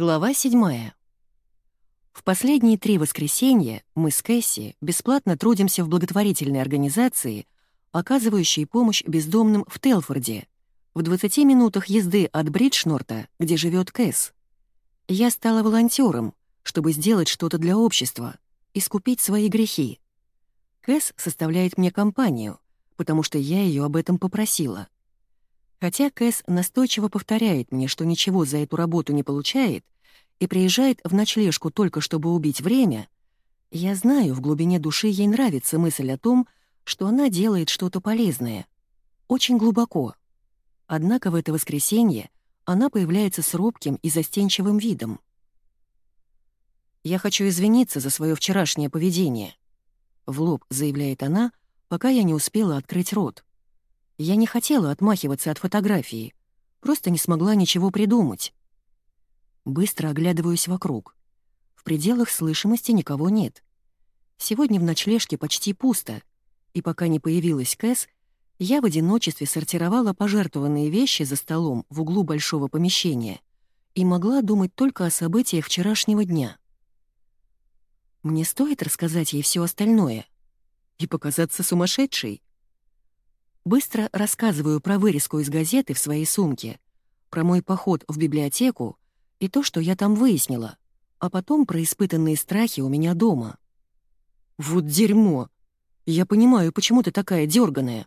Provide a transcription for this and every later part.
Глава 7. В последние три воскресенья мы с Кэсси бесплатно трудимся в благотворительной организации, оказывающей помощь бездомным в Телфорде, в 20 минутах езды от Бриджнорта, где живет Кэс. Я стала волонтером, чтобы сделать что-то для общества, искупить свои грехи. Кэс составляет мне компанию, потому что я ее об этом попросила. Хотя Кэс настойчиво повторяет мне, что ничего за эту работу не получает, и приезжает в ночлежку только чтобы убить время, я знаю, в глубине души ей нравится мысль о том, что она делает что-то полезное. Очень глубоко. Однако в это воскресенье она появляется с робким и застенчивым видом. «Я хочу извиниться за свое вчерашнее поведение», — в лоб заявляет она, пока я не успела открыть рот. Я не хотела отмахиваться от фотографии, просто не смогла ничего придумать. Быстро оглядываюсь вокруг. В пределах слышимости никого нет. Сегодня в ночлежке почти пусто, и пока не появилась Кэс, я в одиночестве сортировала пожертвованные вещи за столом в углу большого помещения и могла думать только о событиях вчерашнего дня. Мне стоит рассказать ей все остальное и показаться сумасшедшей. Быстро рассказываю про вырезку из газеты в своей сумке, про мой поход в библиотеку и то, что я там выяснила, а потом про испытанные страхи у меня дома. «Вот дерьмо! Я понимаю, почему ты такая дерганая.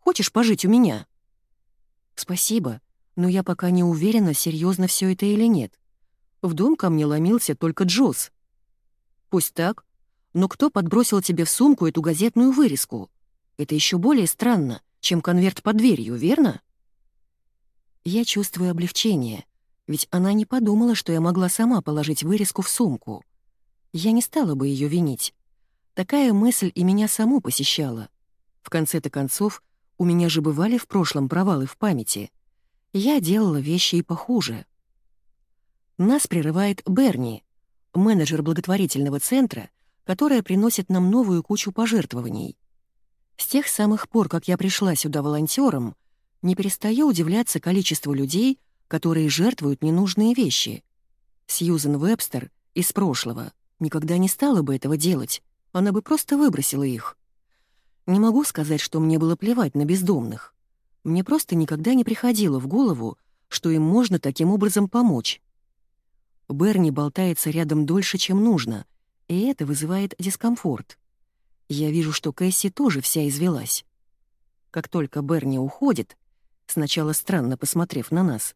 Хочешь пожить у меня?» «Спасибо, но я пока не уверена, серьезно все это или нет. В дом ко мне ломился только Джоз». «Пусть так, но кто подбросил тебе в сумку эту газетную вырезку? Это еще более странно, чем конверт под дверью, верно? Я чувствую облегчение, ведь она не подумала, что я могла сама положить вырезку в сумку. Я не стала бы ее винить. Такая мысль и меня саму посещала. В конце-то концов, у меня же бывали в прошлом провалы в памяти. Я делала вещи и похуже. Нас прерывает Берни, менеджер благотворительного центра, которая приносит нам новую кучу пожертвований. С тех самых пор, как я пришла сюда волонтером, не перестаю удивляться количеству людей, которые жертвуют ненужные вещи. Сьюзен Вебстер из прошлого никогда не стала бы этого делать, она бы просто выбросила их. Не могу сказать, что мне было плевать на бездомных. Мне просто никогда не приходило в голову, что им можно таким образом помочь. Берни болтается рядом дольше, чем нужно, и это вызывает дискомфорт. Я вижу, что Кэсси тоже вся извелась. Как только Берни уходит, сначала странно посмотрев на нас,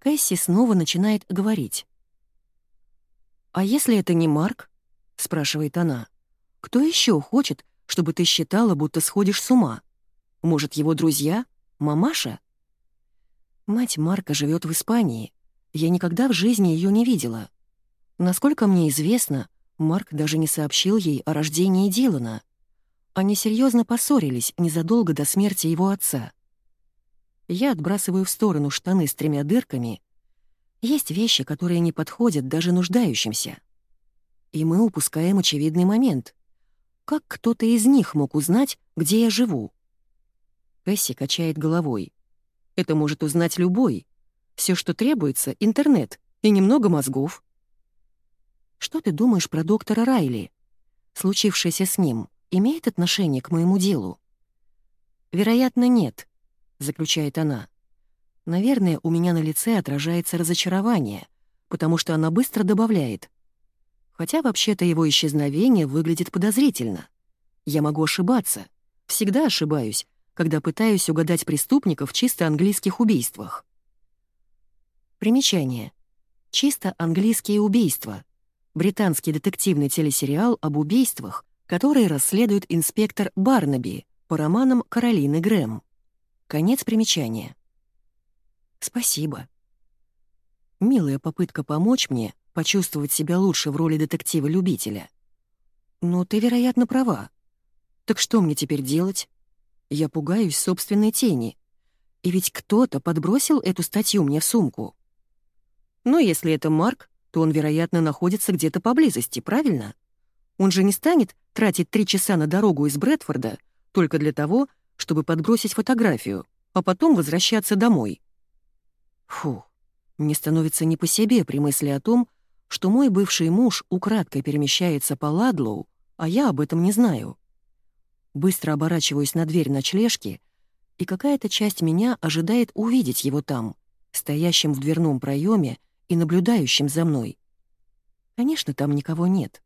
Кэсси снова начинает говорить. «А если это не Марк?» — спрашивает она. «Кто еще хочет, чтобы ты считала, будто сходишь с ума? Может, его друзья? Мамаша?» Мать Марка живет в Испании. Я никогда в жизни ее не видела. Насколько мне известно, Марк даже не сообщил ей о рождении Дилана. Они серьезно поссорились незадолго до смерти его отца. Я отбрасываю в сторону штаны с тремя дырками. Есть вещи, которые не подходят даже нуждающимся. И мы упускаем очевидный момент. Как кто-то из них мог узнать, где я живу? Кэсси качает головой. Это может узнать любой. Все, что требуется — интернет и немного мозгов. Что ты думаешь про доктора Райли? Случившееся с ним имеет отношение к моему делу?» «Вероятно, нет», — заключает она. «Наверное, у меня на лице отражается разочарование, потому что она быстро добавляет. Хотя вообще-то его исчезновение выглядит подозрительно. Я могу ошибаться. Всегда ошибаюсь, когда пытаюсь угадать преступников в чисто английских убийствах». Примечание. Чисто английские убийства. Британский детективный телесериал об убийствах, который расследует инспектор Барнаби по романам Каролины Грэм. Конец примечания. Спасибо. Милая попытка помочь мне почувствовать себя лучше в роли детектива-любителя. Но ты, вероятно, права. Так что мне теперь делать? Я пугаюсь собственной тени. И ведь кто-то подбросил эту статью мне в сумку. Но если это Марк, то он, вероятно, находится где-то поблизости, правильно? Он же не станет тратить три часа на дорогу из Брэдфорда только для того, чтобы подбросить фотографию, а потом возвращаться домой. Фу, Мне становится не по себе при мысли о том, что мой бывший муж украдкой перемещается по Ладлоу, а я об этом не знаю. Быстро оборачиваюсь на дверь ночлежки, и какая-то часть меня ожидает увидеть его там, стоящим в дверном проеме и наблюдающим за мной. Конечно, там никого нет.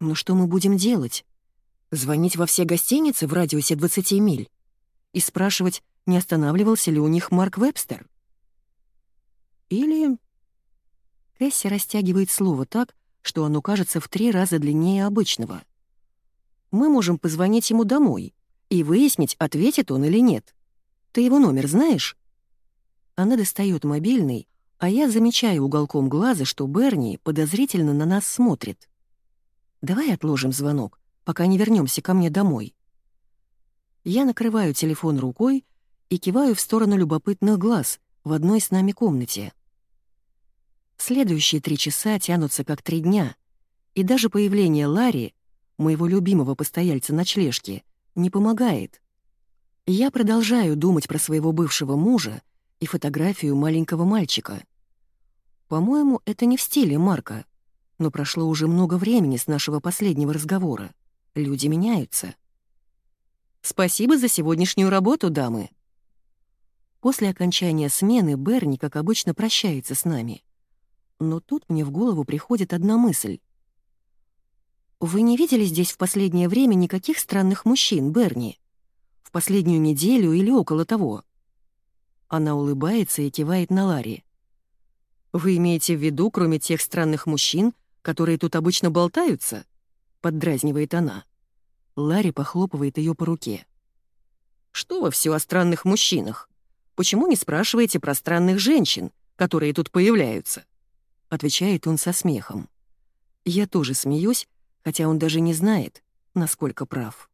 Но что мы будем делать? Звонить во все гостиницы в радиусе 20 миль? И спрашивать, не останавливался ли у них Марк Вебстер? Или... Кэсси растягивает слово так, что оно кажется в три раза длиннее обычного. Мы можем позвонить ему домой и выяснить, ответит он или нет. Ты его номер знаешь? Она достает мобильный, а я замечаю уголком глаза, что Берни подозрительно на нас смотрит. Давай отложим звонок, пока не вернемся ко мне домой. Я накрываю телефон рукой и киваю в сторону любопытных глаз в одной с нами комнате. Следующие три часа тянутся как три дня, и даже появление Ларри, моего любимого постояльца ночлежки, не помогает. Я продолжаю думать про своего бывшего мужа и фотографию маленького мальчика. По-моему, это не в стиле Марка, но прошло уже много времени с нашего последнего разговора. Люди меняются. Спасибо за сегодняшнюю работу, дамы. После окончания смены Берни, как обычно, прощается с нами. Но тут мне в голову приходит одна мысль. «Вы не видели здесь в последнее время никаких странных мужчин, Берни? В последнюю неделю или около того?» Она улыбается и кивает на Ларри. «Вы имеете в виду, кроме тех странных мужчин, которые тут обычно болтаются?» — поддразнивает она. Ларри похлопывает ее по руке. «Что вы все о странных мужчинах? Почему не спрашиваете про странных женщин, которые тут появляются?» — отвечает он со смехом. Я тоже смеюсь, хотя он даже не знает, насколько прав.